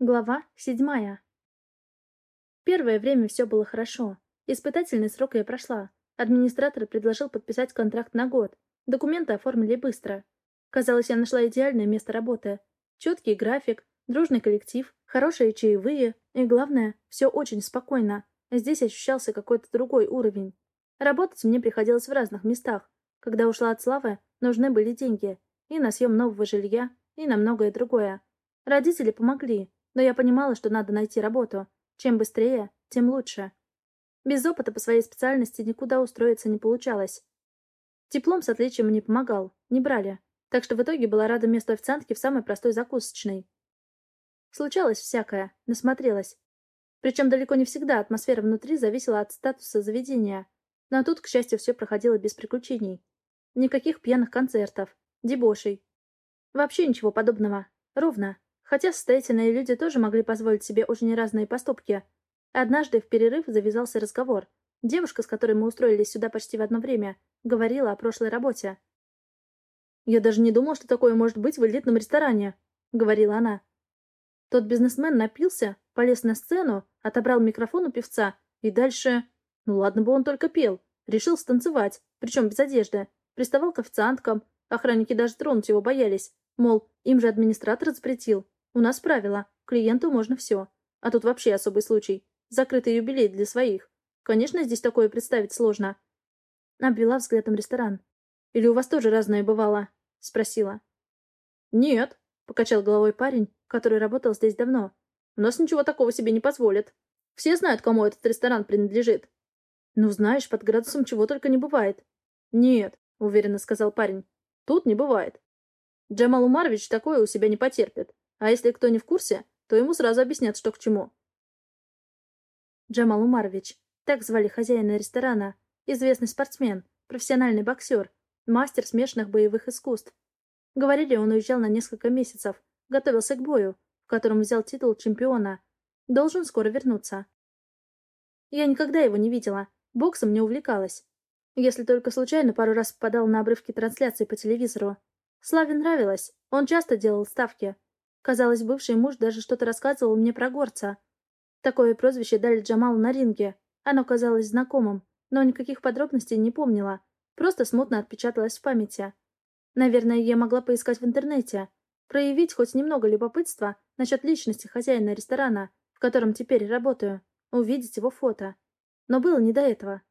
Глава седьмая. Первое время все было хорошо. Испытательный срок я прошла. Администратор предложил подписать контракт на год. Документы оформили быстро. Казалось, я нашла идеальное место работы. Четкий график, дружный коллектив, хорошие чаевые и, главное, все очень спокойно. Здесь ощущался какой-то другой уровень. Работать мне приходилось в разных местах. Когда ушла от Славы, нужны были деньги. И на съем нового жилья, и на многое другое. Родители помогли, но я понимала, что надо найти работу. Чем быстрее, тем лучше. Без опыта по своей специальности никуда устроиться не получалось. Диплом с отличием не помогал, не брали. Так что в итоге была рада месту официантки в самой простой закусочной. Случалось всякое, насмотрелась. Причем далеко не всегда атмосфера внутри зависела от статуса заведения. Но тут, к счастью, все проходило без приключений. Никаких пьяных концертов, дебошей. Вообще ничего подобного. Ровно. Хотя состоятельные люди тоже могли позволить себе очень разные поступки. Однажды в перерыв завязался разговор. Девушка, с которой мы устроились сюда почти в одно время, говорила о прошлой работе. «Я даже не думал, что такое может быть в элитном ресторане», — говорила она. Тот бизнесмен напился, полез на сцену, отобрал микрофон у певца и дальше... Ну ладно бы он только пел. Решил станцевать, причем без одежды. Приставал к официанткам. Охранники даже тронуть его боялись. Мол, им же администратор запретил. У нас правило. Клиенту можно все. А тут вообще особый случай. Закрытый юбилей для своих. Конечно, здесь такое представить сложно. Обвела взглядом ресторан. «Или у вас тоже разное бывало?» — спросила. «Нет», — покачал головой парень, который работал здесь давно. «У нас ничего такого себе не позволят. Все знают, кому этот ресторан принадлежит». «Ну, знаешь, под градусом чего только не бывает». «Нет», — уверенно сказал парень. «Тут не бывает. Джамал Умарович такое у себя не потерпит. А если кто не в курсе, то ему сразу объяснят, что к чему. Джамал Умарович. Так звали хозяина ресторана. Известный спортсмен, профессиональный боксер, мастер смешанных боевых искусств. Говорили, он уезжал на несколько месяцев, готовился к бою, в котором взял титул чемпиона. Должен скоро вернуться. Я никогда его не видела, боксом не увлекалась. Если только случайно пару раз попадал на обрывки трансляции по телевизору. Славе нравилось, он часто делал ставки, Казалось, бывший муж даже что-то рассказывал мне про горца. Такое прозвище дали Джамалу на ринге. Оно казалось знакомым, но никаких подробностей не помнила. Просто смутно отпечаталось в памяти. Наверное, я могла поискать в интернете. Проявить хоть немного любопытства насчет личности хозяина ресторана, в котором теперь работаю. Увидеть его фото. Но было не до этого.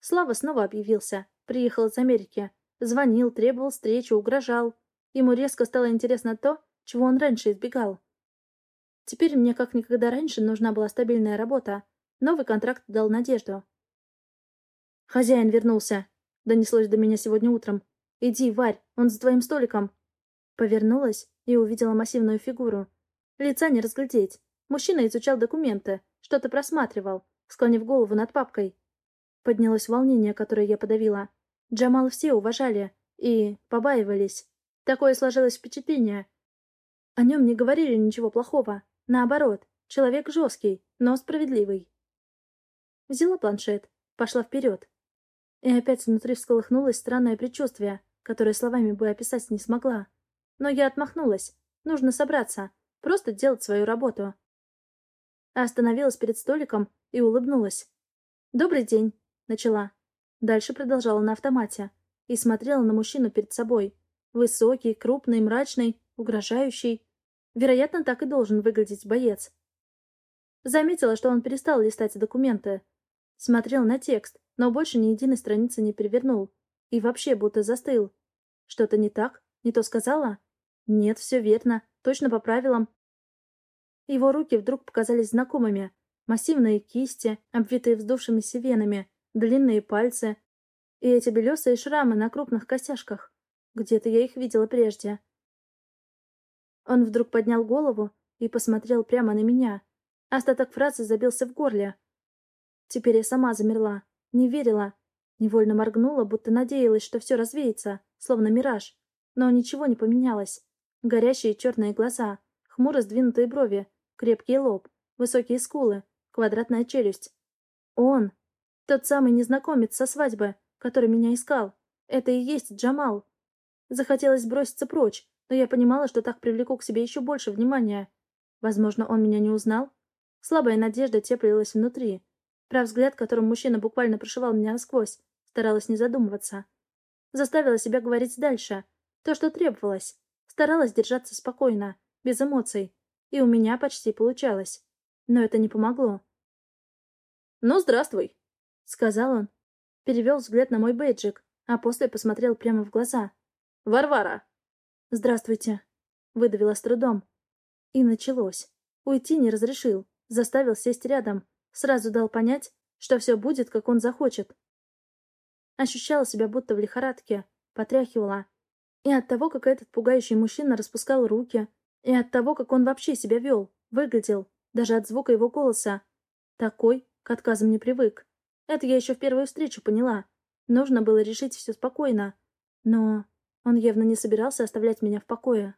Слава снова объявился. Приехал из Америки. Звонил, требовал встречи, угрожал. Ему резко стало интересно то, чего он раньше избегал. Теперь мне как никогда раньше нужна была стабильная работа. Новый контракт дал надежду. «Хозяин вернулся», — донеслось до меня сегодня утром. «Иди, Варь, он за твоим столиком». Повернулась и увидела массивную фигуру. Лица не разглядеть. Мужчина изучал документы, что-то просматривал, склонив голову над папкой. Поднялось волнение, которое я подавила. Джамала все уважали и побаивались. Такое сложилось впечатление, о нем не говорили ничего плохого. Наоборот, человек жесткий, но справедливый. Взяла планшет, пошла вперед. И опять внутри всколыхнулось странное предчувствие, которое словами бы описать не смогла. Но я отмахнулась. Нужно собраться, просто делать свою работу. Остановилась перед столиком и улыбнулась. «Добрый день», — начала. Дальше продолжала на автомате и смотрела на мужчину перед собой. Высокий, крупный, мрачный, угрожающий. Вероятно, так и должен выглядеть боец. Заметила, что он перестал листать документы. Смотрел на текст, но больше ни единой страницы не перевернул. И вообще будто застыл. Что-то не так? Не то сказала? Нет, все верно. Точно по правилам. Его руки вдруг показались знакомыми. Массивные кисти, обвитые вздувшимися венами, длинные пальцы. И эти белесые шрамы на крупных костяшках. Где-то я их видела прежде. Он вдруг поднял голову и посмотрел прямо на меня. Остаток фразы забился в горле. Теперь я сама замерла, не верила. Невольно моргнула, будто надеялась, что все развеется, словно мираж. Но ничего не поменялось. Горящие черные глаза, хмуро сдвинутые брови, крепкий лоб, высокие скулы, квадратная челюсть. Он! Тот самый незнакомец со свадьбы, который меня искал. Это и есть Джамал. Захотелось броситься прочь, но я понимала, что так привлеку к себе еще больше внимания. Возможно, он меня не узнал? Слабая надежда теплилась внутри. Про взгляд, которым мужчина буквально прошивал меня насквозь, старалась не задумываться. Заставила себя говорить дальше. То, что требовалось. Старалась держаться спокойно, без эмоций. И у меня почти получалось. Но это не помогло. «Ну, здравствуй», — сказал он. Перевел взгляд на мой бейджик, а после посмотрел прямо в глаза. «Варвара!» «Здравствуйте», — выдавила с трудом. И началось. Уйти не разрешил, заставил сесть рядом, сразу дал понять, что все будет, как он захочет. Ощущала себя будто в лихорадке, потряхивала. И от того, как этот пугающий мужчина распускал руки, и от того, как он вообще себя вел, выглядел, даже от звука его голоса. Такой, к отказам не привык. Это я еще в первую встречу поняла. Нужно было решить все спокойно. Но он явно не собирался оставлять меня в покое.